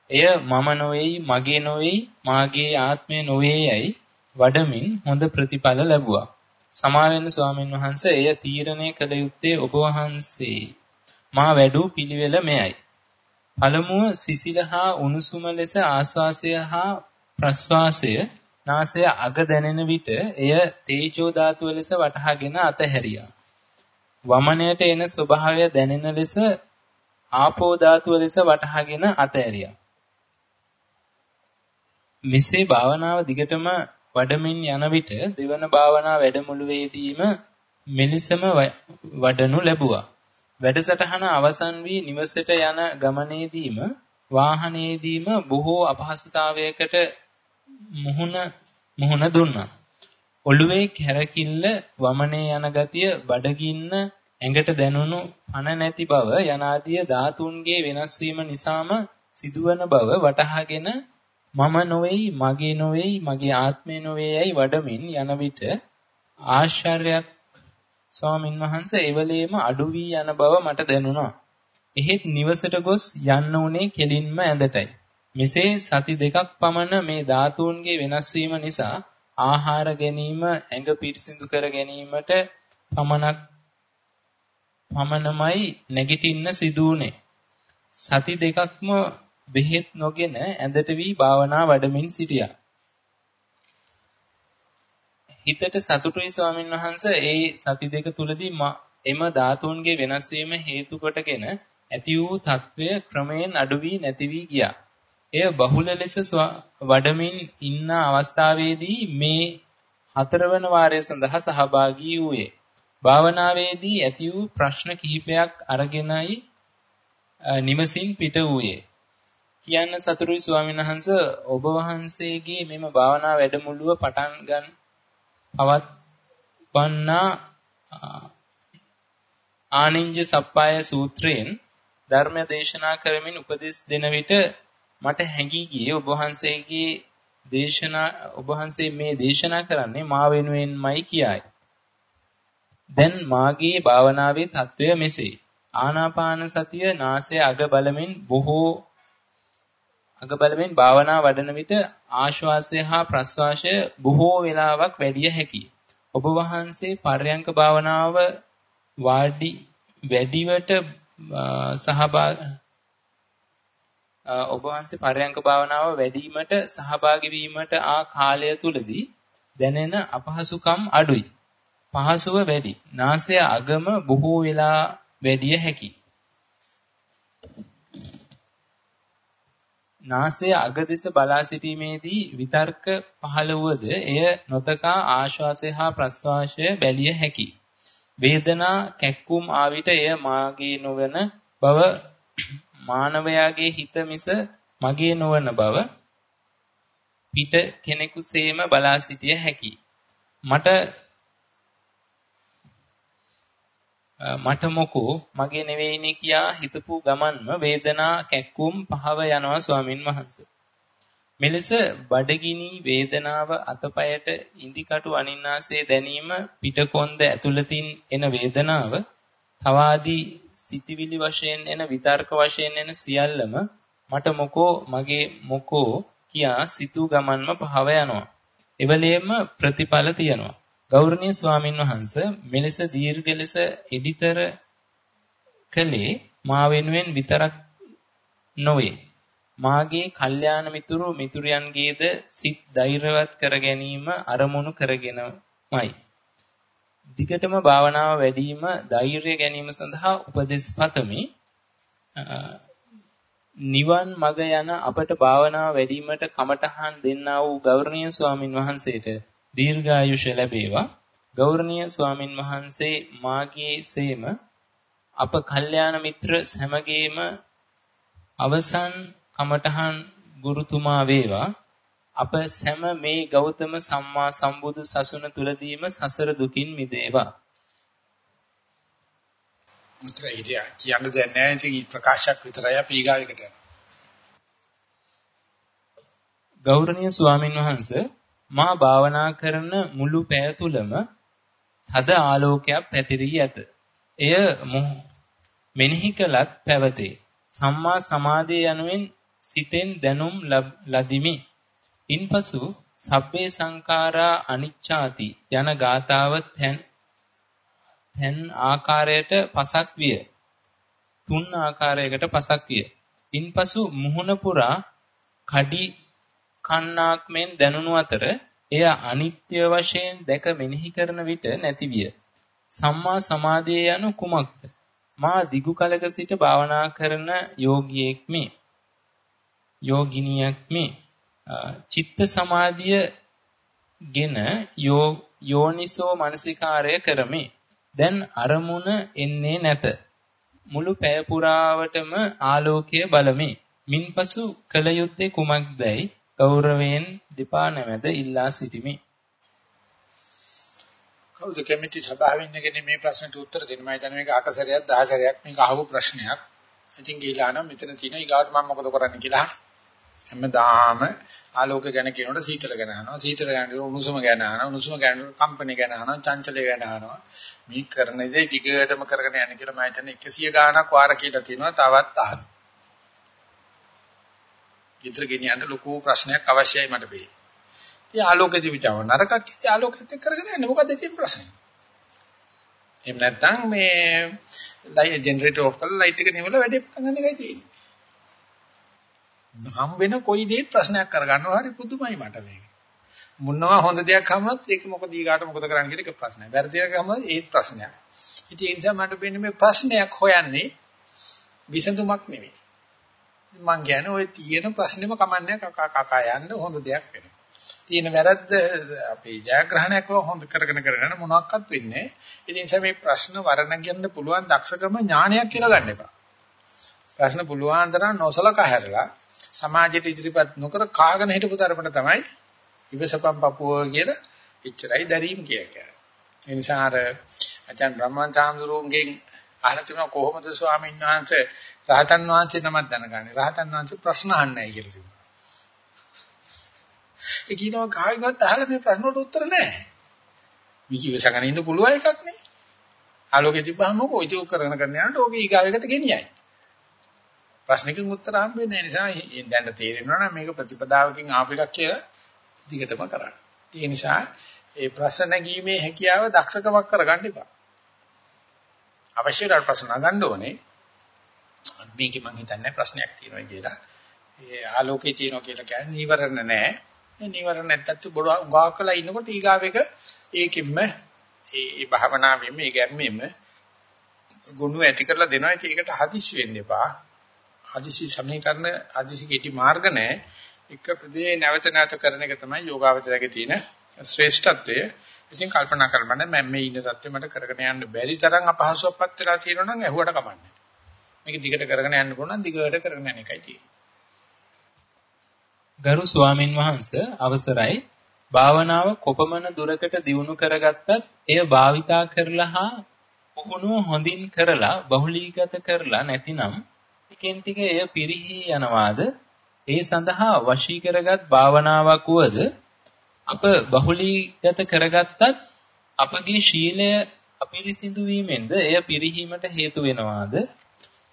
Speaker 2: එය මම නොවේයි මගේ නොවේයි මාගේ ආත්මය නොවේයයි වඩමින් හොඳ ප්‍රතිඵල ලැබුවා. සමාවෙන්න ස්වාමීන් වහන්සේ එය තීරණය කළ යුත්තේ ඔබ වහන්සේ. මා වැඩූ පිළිවෙල මෙයයි. පළමුව සිසිල හා උණුසුම ලෙස ආශ්වාසය හා ප්‍රශ්වාසය නාසය අග දැනෙන විට එය තේජෝ ධාතුව ලෙස වටහාගෙන අතහැරියා. වමනයට එන ස්වභාවය දැනෙන ලෙස ආපෝ ධාතුව ලෙස වටහාගෙන අතහැරියා. මෙසේ භාවනාව දිගටම වඩමින් යන විට දෙවන භාවනා වැඩමුළුවේදීම මෙලෙසම වඩනු ලැබුවා. වැඩසටහන අවසන් වී නිවසට යන ගමනේදීම වාහනේදීම බොහෝ අපහසුතාවයකට මුහුණ මුහුණ දුන්නා. ඔළුවේ කැරකිල්ල වමනේ යන ගතිය බඩගින්න ඇඟට දැනුණු පණ නැති බව යනාදිය ධාතුන්ගේ වෙනස් වීම නිසාම සිදුවන බව වටහාගෙන මම නොවේයි මගේ නොවේයි මගේ ආත්මය නොවේයයි වඩමින් යන විට ආශ්චර්යයක් ස්වාමින් වහන්සේ එවලේම අඩු වී යන බව මට දැනුණා. එහෙත් නිවසට ගොස් යන්න උනේ කෙලින්ම ඇඳටයි. මෙසේ සති දෙකක් පමණ මේ ධාතුන්ගේ වෙනස් වීම නිසා ආහාර ගැනීම ඇඟ පිරිසිදු කර ගැනීමට පමණක් පමණමයි නැගිටින්න සිදුුනේ. සති දෙකක්ම බෙහෙත් නොගෙන ඇඳට වී භාවනා වඩමින් සිටියා. හිතට සතුටුයි ස්වාමීන් වහන්සේ ඒ සති දෙක තුලදී එම ධාතුන්ගේ වෙනස් වීම හේතු කොටගෙන ඇති වූ తත්වය ක්‍රමයෙන් අඩු වී නැති වී ගියා. එය බහුල ලෙස වඩමින් ඉන්න අවස්ථාවේදී මේ හතරවන වාරය සඳහා සහභාගී වූයේ. භාවනාවේදී ඇති වූ ප්‍රශ්න කිහිපයක් අරගෙනයි නිමසින් පිට වූයේ. කියන්න සතුරුයි ස්වාමීන් වහන්ස ඔබ වහන්සේගේ මෙම භාවනා වැඩමුළුව පටන් ගන්න පවත්වන්නා ආනිංජ සප්පාය සූත්‍රයෙන් ධර්ම දේශනා කරමින් උපදෙස් දෙන විට මට හැඟී ගියේ ඔබ වහන්සේගේ දේශනා ඔබ වහන්සේ මේ දේශනා කරන්නේ මා වෙනුවෙන්මයි කියයි. දැන් මාගේ භාවනාවේ తත්වය මෙසේ. ආනාපාන සතිය නාසය අග බලමින් බොහෝ අග බලමින් භාවනා වඩන විට ආශ්වාසය හා ප්‍රශ්වාසය බොහෝ වේලාවක් වැඩිය හැකියි. ඔබ වහන්සේ පර්යංක භාවනාව වාඩි වැඩිවට සහභාග ඔබ වහන්සේ පර්යංක භාවනාව වැඩිවීමට සහභාගී වීමට ආ කාලය තුලදී දැනෙන අපහසුකම් අඩුයි. පහසුව වැඩි. නාසය අගම බොහෝ වෙලා වැඩිය හැකියි. නාසය අග දෙස බලා සිටීමේදී විතර්ක පහළ වුවද එය නොතකා ආශ්වාසය හා ප්‍රශ්වාසය බැලිය හැකියි. වේදනා කැක්කුම් ආවිට එය මාගේ නොවන බව මානවයාගේ හිත මිස මගේ නොවන බව පිට කෙනෙකුසේම බලා සිටිය හැකියි. මට මට මොකෝ මගේ නෙවෙයිනේ කියා හිතපු ගමන්ම වේදනා කැක්කුම් පහව යනවා ස්වාමින් වහන්සේ. මෙලෙස බඩගිනි වේදනාව අතපයට ඉදිකටු අනින්නාසේ දැනීම පිටකොන්ද ඇතුළතින් එන වේදනාව තවාදී සිතිවිලි වශයෙන් එන විතර්ක වශයෙන් එන සියල්ලම මට මොකෝ මගේ මොකෝ කියා සිතූ ගමන්ම පහව යනවා. එවලේම ප්‍රතිඵල තියෙනවා. ගෞරවනීය ස්වාමින් වහන්සේ මෙලෙස දීර්ඝ ලෙස එඩිතර කලේ මා වෙනුවෙන් විතරක් නොවේ. මාගේ කල්යාණ මිතුරු මිතුරියන්ගේද සිත් ධෛර්යවත් කර ගැනීම අරමුණු කරගෙනමයි. දිගටම භාවනාව වැඩිම ධෛර්ය ගැනීම සඳහා උපදෙස් පතමි. නිවන් මඟ යන අපට භාවනාව වැඩිවීමට කමඨහන් දෙන්නා වූ ගෞරවනීය ස්වාමින් වහන්සේට දීර්ඝායුෂ ලැබේවා. ගෞරවනීය ස්වාමින් වහන්සේ මාගේ සේම අප කල්යාණ මිත්‍ර සැමගේම අවසන් කමඨහන් ගුරුතුමා වේවා. අප සැම මේ ගෞතම සම්මා සම්බුදු සසුන තුලදීම සසර දුකින් මිදේවා.
Speaker 1: මුත්‍රා ඉදියා කියන්න දෙයක් නැහැ ඉතින් ප්‍රකාශයක් විතරයි අපි ඊගාවෙකට
Speaker 2: ගෞරවනීය ස්වාමින් වහන්සේ මා භාවනා කරන මුළු පැය තුලම තද ආලෝකයක් පැතිරී ඇත. එය මෙනෙහි කළත් පැවතේ. සම්මා සමාධිය යනුවෙන් සිතෙන් දැනුම් ලදිමි. ඉන්පසු සබ්බේ සංඛාරා අනිච්ඡාති යන ගාතාව තැන් තැන් ආකාරයට පසක් විය. තුන් ආකාරයකට පසක් විය. ඉන්පසු මුහුණ පුරා කඩි කන්නාක් මෙන් දැනුණු අතර එය අනිත්‍ය වශයෙන් දැක මෙනෙහි කරන විට නැති විය. සම්මා සමාධිය යනු කුමක්ද? මා දිගු කලක සිට භාවනා කරන යෝගියෙක් මේ. යෝගිනියක් මේ. චිත්ත සමාධිය ගෙන යෝනිසෝ මනසිකාරය කරමි. දැන් අරමුණ එන්නේ නැත. මුළු පැය පුරාවටම ආලෝකය බලමි. මින්පසු කල යුත්තේ කුමක්දයි ගෞරවයෙන් දෙපා නැමෙද ඉල්ලා සිටිමි.
Speaker 1: කවුද කැමති සභාවෙන් ඉන්නේ මේ ප්‍රශ්නට උත්තර දෙන්න? මම හිතන්නේ මේක 8 සැරයක් 10 සැරයක් මේක අහපු ප්‍රශ්නයක්. ඉතින් ගිහිලා නම් මෙතන තියෙන ඊගාවට මම මොකද කරන්නේ කියලා හැමදාම ආලෝක ගැන කියනකොට සීතල ගැන අහනවා. සීතල ගැන උණුසුම ගැන අහනවා. උණුසුම ගැන කම්පණි ගැන අහනවා. චංචලය ගැන අහනවා. මේ කරන දේ දිගටම කරගෙන යන්න කියලා මම හිතන්නේ 100 ගාණක් වාර කියලා තියෙනවා. තවත් අහනවා. ඊතර ගෙනියන්න ලොකු ප්‍රශ්නයක් අවශ්‍යයි මට වෙයි. ඉතින් ආලෝකෙදි විචාව නරකක් ඉතින් ආලෝකෙත් එක්ක කරගෙන යන්නේ මොකද්ද තියෙන ප්‍රශ්නේ? එහෙම නැත්නම් මේ ලයි ජෙනරේටර් ඔෆ් කරලා ලයිට් එක නිවලා වැඩේ පටන් ගන්න එකයි තියෙන්නේ. හම් වෙන කොයි දෙයක් ප්‍රශ්නයක් කරගන්නවා හරි පුදුමයි මට මේක. මොනවා හොඳ දෙයක් හම්මත් ඒක මොකද ඊගාට මොකද කරන්න කියලා එක ප්‍රශ්නයක්. වැරදි දෙයක් හම්මත් ඒත් ප්‍රශ්නයක්. ඉතින් ඒ නිසා මට වෙන්නේ මේ ප්‍රශ්නයක් හොයන්නේ විසඳුමක් නෙවෙයි. මං කියන්නේ ওই තියෙන ප්‍රශ්නෙම කමන්නේ කකා කකා යන්න හොඳ දෙයක් වෙනවා. තියෙන වැරද්ද අපේ ජයග්‍රහණයක් හොඳ කරගෙන කරගෙන මොනවත් වෙන්නේ. ඒ නිසා මේ ප්‍රශ්න වර්ණ ගන්න පුළුවන් දක්ෂකම ඥානයක් කියලා ගන්න එපා. ප්‍රශ්න පුළුවන් තරම් නොසලකා හැරලා සමාජයට ඉදිරිපත් නොකර කාගෙන හිටපු තරමට තමයි ඉවසපම් පපුව කියලා එච්චරයි දැරීම කියන්නේ. ඒ නිසා අර අචාන් බ්‍රහ්මන් සාමුදුරුන්ගෙන් අහලා තිබුණා කොහොමද ස්වාමීන් වහන්සේ රහතන් වහන්සේ නමක් දැනගන්නේ. රහතන් වහන්සේ ප්‍රශ්න අහන්නේ නැහැ කියලා තිබුණා. ඒ කියනවා කායිමත් අහලා මේ ප්‍රශ්න වලට උත්තර නැහැ. මේක ඉවසගෙන ඉන්න පුළුවන් එකක් නේ. ආලෝකෙ තිබ්බහම මොකෝ ඉතින් කරන කරන යනකොට ඕක ඊගාවෙකට ගෙනියයි. ප්‍රශ්නකින් උත්තර හම්බෙන්නේ නැහැ නිසා දැන් තේරෙනවා නම් මේක ප්‍රතිපදාවකින් ආපු එකක් කියලා දිගටම කරන්න. ඒ නිසා ඒ ප්‍රශ්න නැගීමේ හැකියාව දක්ෂකමක් කරගන්න එපා. අවශ්‍ය කරලා ප්‍රශ්න නගන්න ඕනේ. මේකේ මම හිතන්නේ ප්‍රශ්නයක් තියෙනවා කියලා. ඒ ආලෝකේ තියෙනවා කියලා කියන්නේ නීවරණ නැහැ. මේ නීවරණ නැත්තත් බොඩ උගාවක් කළා ඉන්නකොට ඊගාව එක ඒකෙම්ම ඒ ඒ භාවනාවෙම ඒ ගැම්මෙම ගුණ ඇති කරලා දෙනවා. ඒකට හදිස්සි වෙන්න එපා. හදිසි සමීකරණ හදිසි කෙටි මාර්ග නැහැ. එක ප්‍රදේ නැවත නැවත කරන එක තමයි යෝගාවචරයේ තියෙන ශ්‍රේෂ්ඨත්වය. ඉතින් කල්පනා කරන්න මම මේ ඉන්න தත්ත්වෙ මට කරගෙන යන්න බැරි තරම් අපහසුතාවපත් වෙලා තියෙනවා නම් ඇහුවට කමන්නේ. මේක දිගට කරගෙන යන්න පුළුවන් දිගට කරගෙන යන එකයි තියෙන්නේ.
Speaker 2: ගරු ස්වාමින් වහන්සේ අවසරයි. භාවනාව කොපමණ දුරකට දියුණු කරගත්තත් එය භාවිතා කරලා හා පුහුණුව හොඳින් කරලා බහුලීගත කරලා නැතිනම් ටිකෙන් ටික එය පිරිහි යනවාද? ඒ සඳහා වශී කරගත් භාවනාවක් වුවද අප බහුලීගත කරගත්තත් අපගේ ශීලය අපිරිසිදු වීමෙන්ද එය පිරිහීමට හේතු වෙනවාද?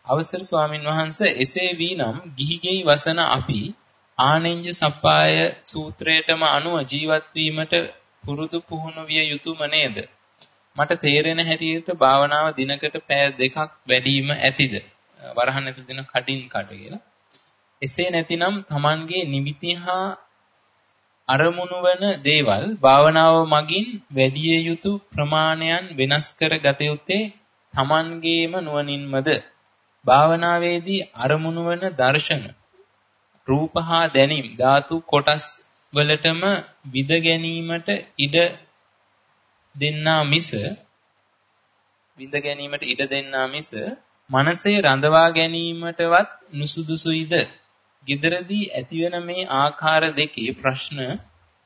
Speaker 2: අවසර ස්වාමින් වහන්සේ එසේ වීනම් ගිහිගෙයි වසන අපි ආනෙන්ජ සප්පාය සූත්‍රයටම අනුව ජීවත් වීමට පුරුදු පුහුණු විය යුතුම නේද? මට තේරෙන හැටියට භාවනාව දිනකට පැය දෙකක් වැඩිම ඇතිද? වරහන් ඇතුළත දින කඩින් කඩ කියලා. එසේ නැතිනම් Tamanගේ නිමිති හා අරමුණු වන දේවල් භාවනාව මගින් වැඩි යුතු ප්‍රමාණයන් වෙනස් කර ගත යුත්තේ Tamanගේම නුවණින්මද? භාවනාවේදී අරමුණු වන දර්ශන රූප හා දැනීම් ධාතු කොටස් වලටම විද ගැනීමට ඉඩ දෙන්නා මිස විඳ ගැනීමට ඉඩ දෙන්නා මිස මනසේ රඳවා ගැනීමටවත් නුසුදුසුයිද gederදී ඇතිවන මේ ආකාර දෙකේ ප්‍රශ්න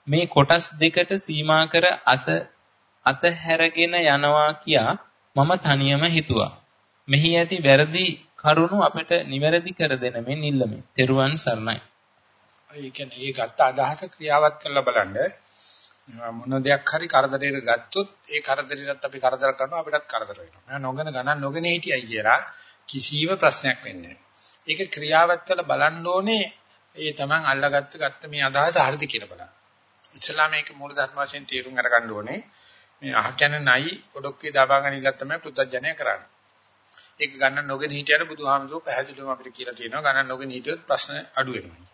Speaker 2: මේ කොටස් දෙකට සීමා කර අත අතහැරගෙන යනවා කියා මම තනියම හිතුවා. මෙහි ඇති වැරදි කරුණු අපිට නිවැරදි කර දෙන මෙන් ඉල්ලමි. තෙරුවන් සරණයි.
Speaker 1: ඒ කියන්නේ ඒ ගත්ත අදහස ක්‍රියාවත් කරලා බලන්න මොන දෙයක් හරි කරදරයකට ගත්තොත් ඒ කරදරයටත් අපි කරදර කරනවා අපිටත් කරදර වෙනවා. මම නොගෙන ගණන් නොගෙන හිටියයි කියලා කිසිම ප්‍රශ්නයක් වෙන්නේ ඒක ක්‍රියාවත් කරලා බලන්න ඕනේ ඒ තමන් අල්ලාගත්ත ගත්ත මේ අදහස හරිද කියලා බලන්න. ඉස්ලාම මේක මූල ධර්ම වශයෙන් තේරුම් අරගන්න ඕනේ. මේ අහ කියන නයි ඔඩොක්කේ දාබාගෙන ඉල්ලත් තමයි පුත්තජනය කරන්නේ. ඒක ගණන් නොගෙන හිටියට බුදුහාමුදුරුවෝ පැහැදිලිවම අපිට කියලා තියෙනවා ගණන් නොගෙන හිටියොත් ප්‍රශ්න අඩු වෙනවා.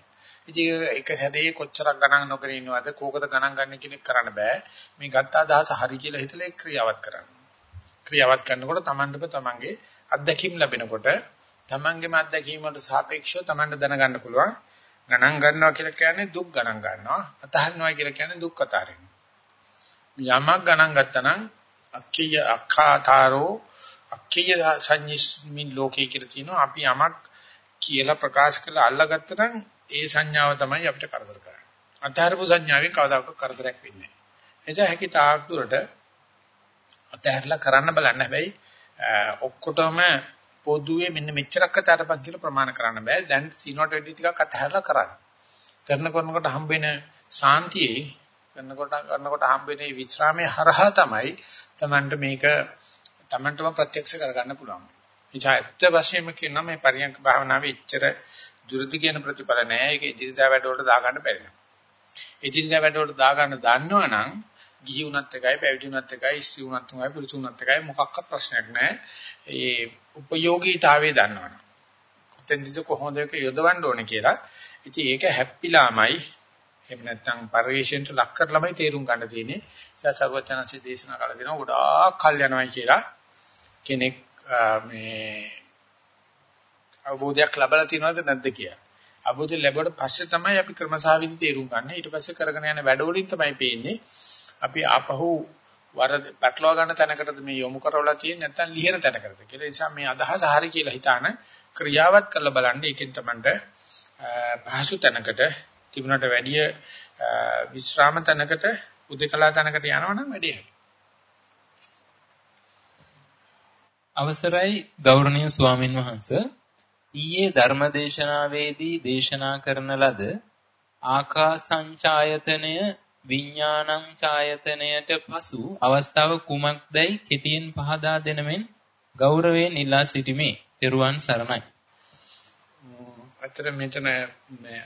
Speaker 1: ඉතින් ඒක හැදේ කොච්චරක් ගණන් නොකර ඉන්නවද කෝකද ගණන් ගන්න කෙනෙක් කරන්න බෑ. මේ ගත්ත අදහස හරි කියලා හිතලා ඒක ක්‍රියාවත් කරන්න. ක්‍රියාවත් කරනකොට Tamandව තමන්ගේ අත්දැකීම් ලැබෙනකොට තමන්ගේම අත්දැකීම් වලට සාපේක්ෂව Tamand දැනගන්න පුළුවන්. ගණන් ගන්නවා කියලා කියන්නේ දුක් ගණන් ගන්නවා. අතහරිනවා කියලා කියන්නේ දුක් අතහරිනවා. යමක් ගණන් ගත්තා නම් අක්ඛිය අක්ඛාතාරෝ අක්ඛිය සංඤ්ඤස්මින් ලෝකේ කියලා තියෙනවා. අපි යමක් කියලා ප්‍රකාශ කළා අල්ලගත්තා නම් ඒ සංඥාව තමයි අපිට කරදර කරන්නේ. අතහැරපු සංඥාවෙන් කවදාකවත් කරදරයක් වෙන්නේ නැහැ. එනිසා හැකි තාක් දුරට අතහැරලා කරන්න බලන්න හැබැයි ඔක්කොටම පොදුවේ මෙන්න මෙච්චරක් අතහැරපන් කියලා ප්‍රමාණ කරන්න බෑ. දැන් සීනොට වැඩි ටිකක් අතහැරලා කරන්න. කරන කරනකොට හම්බෙන සාන්තියේ කරනකොට කරනකොට හම්බෙන විස්රාමයේ හරහා තමයි Tamanට මේක Tamanටම ප්‍රත්‍යක්ෂ කරගන්න පුළුවන්. එනිසා ඇත්ත වශයෙන්ම කියනවා මේ පරියන්ක භාවනාවේ ඉච්ඡර දුරදි කියන ප්‍රතිඵල නැහැ. ඒක ඉදිරියට වැඩ වලට දාගන්න බැරි නෑ. ඉදිරියට වැඩ වලට දාගන්න දන්නවනම් ගිහි උනත් එකයි, පැවිදි උනත් එකයි, ස්ත්‍රී උනත් එකයි, පුරුෂ උනත් එකයි මොකක්වත් ප්‍රශ්නයක් නැහැ. ඒ උපයෝගීතාවය දන්නවනම්. කොතෙන්ද කොහොමද ඒක යොදවන්න ඕනේ කියලා. ඉතින් ඒක හැප්පිලාමයි එහෙම නැත්නම් පරිවේශයෙන්ට ලක් කරලාමයි තේරුම් ගන්න තියෙන්නේ. ඒ සර්වඥාන්සේ දේශනා කළ දෙනවා ගොඩාක් කල් යනවායි කියලා කෙනෙක් මේ අවබෝධයක් ලැබලා තියෙනවද නැද්ද කියලා. අවබෝධය ලැබුවට පස්සේ තමයි අපි ක්‍රමසාවිදි තේරුම් ගන්න. ඊට පස්සේ කරගෙන යන වැඩවලින් තමයි පේන්නේ අපි ආපහු වර පැටලවා ගන්න තැනකටද මේ යොමු කරවලා තියෙන්නේ නැත්නම් ලිහින තැනකටද කියලා. ඒ නිසා මේ අදහස හරි කියලා හිතාන ක්‍රියාවත් කරලා බලන්න. ඒකෙන් තමයි පහසු තැනකට තිබුණට වැඩිය විශ්‍රාම තැනකට උදේකලා තැනකට යනවනම් වැඩි හැකියි.
Speaker 2: අවසරයි ගෞරවනීය ස්වාමින් වහන්සේ ඊයේ ධර්මදේශනාවේදී දේශනා කරන ලද ආකාසංචායතනය විඥානං ඡායතනයට පසු අවස්ථාව කුමක්දයි කෙටියෙන් පහදා දෙනමෙන් ගෞරවයෙන් ඉල්ලා සිටිමි. ත්වන් සරණයි.
Speaker 1: අතර මෙතන මේ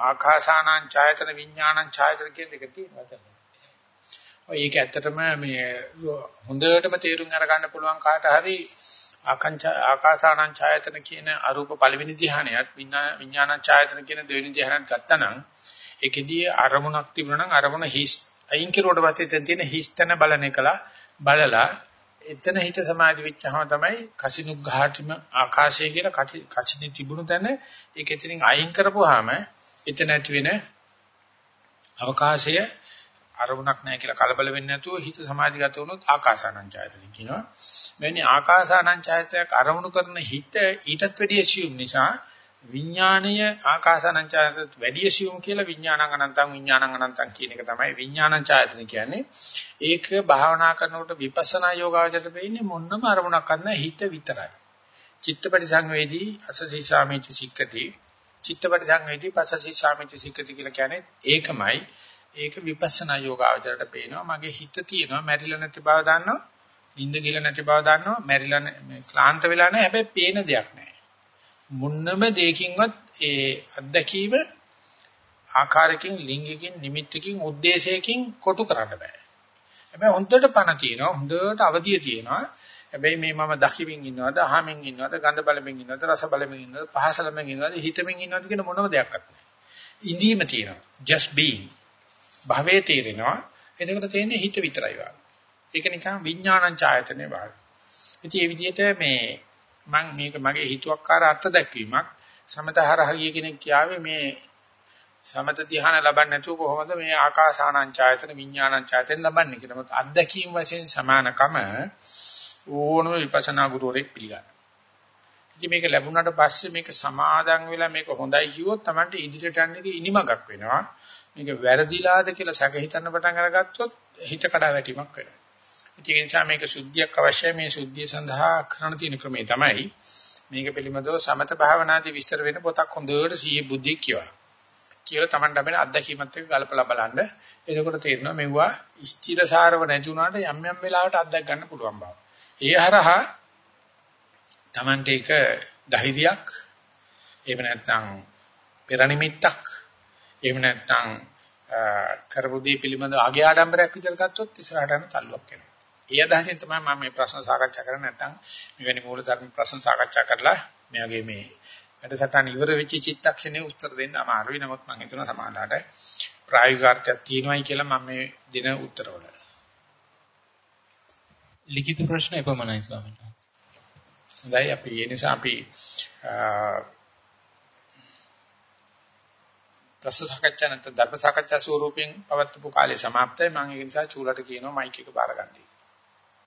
Speaker 1: ආකාසානං ඡායතන විඥානං ඡායතන කියන දෙක තියෙනවා. ඔය ඒක ඇත්තටම මේ හොඳටම තේරුම් අරගන්න පුළුවන් කාට හරි ආකාසානං ඡායතන කියන අරූප පළවෙනි ධ්‍යානයත් විඥානං ඡායතන කියන දෙවෙනි ධ්‍යානයත් ගත්තනම් ඒකෙදී අරමුණක් තිබුණා නම් අරමුණ හිස් අයින් කෙරුවට පස්සේ එතන තියෙන හිස්තන බලන එකලා බලලා එතන හිත සමාධි වෙච්චහම තමයි කසිනුග්ඝාටිම ආකාශය කියලා කසිනි තිබුණු තැන ඒක එතනින් අයින් කරපුවාම එතන ඇති වෙන අවකාශය අරමුණක් නැහැ කියලා කලබල වෙන්නේ නැතුව හිත සමාධිගත වුණොත් ආකාසානංචයතන කියනවා. මෙවැනි ආකාසානංචයතයක් අරමුණු කරන හිත ඊටත් වැඩිය සියුම් නිසා විඥානීය ආකාසානංචායතනට වැඩි සියුම් කියලා විඥානං අනන්තං විඥානං අනන්තං කියන එක තමයි විඥානංචායතන කියන්නේ. ඒක භාවනා කරනකොට විපස්සනා යෝගාවචරයට වෙන්නේ මොන්නම අරමුණක් ගන්න හිත විතරයි. චිත්තපටි සංවේදී අසසී සාමිච්ච සික්කති. චිත්තපටි සංවේදී පසසී සාමිච්ච සික්කති කියලා කියන්නේ ඒකමයි. ඒක විපස්සනා යෝගාවචරයට පේනවා. මගේ හිත තියෙනවා මැරිලා නැති බව දන්නවා. නිින්ද ගිල නැති බව දන්නවා. මැරිලා ක්ලාන්ත වෙලා නැහැ. හැබැයි පේන දෙයක් නැහැ. මුන්නම දෙයකින්වත් ඒ අත්දැකීම ආකාරයකින් ලිංගිකින් නිමිත්තකින් උද්දේශයකින් කොටු කරන්න බෑ. හැබැයි හොඳට පණ තියෙනවා හොඳට අවදිය තියෙනවා. හැබැයි මේ මම දකිමින් ඉන්නවද අහමින් ඉන්නවද ගඳ බලමින් ඉන්නවද රස බලමින් ඉන්නවද පහස බලමින් ඉන්නවද හිතමින් ඉන්නවද කියන මොනම දෙයක්වත් නැහැ. ඉඳීම තියෙනවා. just being. භවයේ තේරෙනවා. එතකොට තේන්නේ හිත විතරයි වාගේ. ඒක නිකන් විඥානං ඡායතනේ වාගේ. ඉතින් මේ විදිහට මේ මම මේක මගේ හිතුවක්කාර අර්ථ දැක්වීමක් සමතහරහගිය කෙනෙක් කියාවේ මේ සමත ධ්‍යාන ලබන්නේ නැතුව කොහොමද මේ ආකාසානංචායතන විඥානංචායතන ලබන්නේ කියලා. මොකද අත්දැකීම් වශයෙන් සමානකම ඕනම විපස්සනා ගුරුවරයෙක් පිළිගන්නවා. ඉතින් මේක ලැබුණාට පස්සේ මේක සමාදන් වෙලා මේක හොඳයි කිව්වොත් Tamante ඉදිරියට යන්න එක ඉනිමගක් වෙනවා. මේක වැරදිලාද කියලා සැක හිතන්න පටන් අරගත්තොත් හිත කඩා වැටීමක් වෙනවා. ඒ නිසා මේක සුද්ධියක් අවශ්‍යයි මේ සුද්ධිය සඳහා කරණ තියෙන ක්‍රමය තමයි මේක පිළිබඳව සමත භාවනාදී විස්තර වෙන පොතක් හොඳට සීයේ බුද්ධිය කියවන. කියලා Taman ලැබෙන අත්දැකීමත් එක්ක ගලපලා බලන්න. එතකොට තේරෙනවා මෙවුවා ස්ථිරසාරව නැති වුණාට යම් යම් වෙලාවට අත්දැක ගන්න පුළුවන් බව. ඒ හරහා Tamanට ඒක ධෛර්යයක් එහෙම නැත්නම් පෙරනිමිත්තක් එහෙම නැත්නම් කරපු දේ පිළිබඳ අගේ ආඩම්බරයක් විතර ගත්තොත් ඉස්සරහට යන තල්ලුවක් එනවා. ඒ අදහසින් තමයි මම මේ ප්‍රශ්න සාකච්ඡා කරන්නේ නැත්නම් මෙවැනි මූලධර්ම ප්‍රශ්න සාකච්ඡා කරලා මෙයාගේ මේ වැඩසටහන ඉවර වෙච්ච චිත්තක්ෂණේ උත්තර දෙන්න අමාරුයි. නමුත් මම හිතනවා සමාජලාට ප්‍රායෝගික අර්ථයක් තියෙනවායි කියලා මම මේ දෙන උත්තරවල.
Speaker 2: ලිඛිත ප්‍රශ්න එපමණයි ස්වාමීන් වහන්සේ.
Speaker 1: හොඳයි අපි ඒ නිසා අපි ප්‍රශ්න සාකච්ඡා නැත්නම් ධර්ම සාකච්ඡා ස්වරූපයෙන් පවත්වපු කාලය સમાප්තයි. මම ඒ නිසා චූලට කියනවා මයික් එක බාර ගන්න.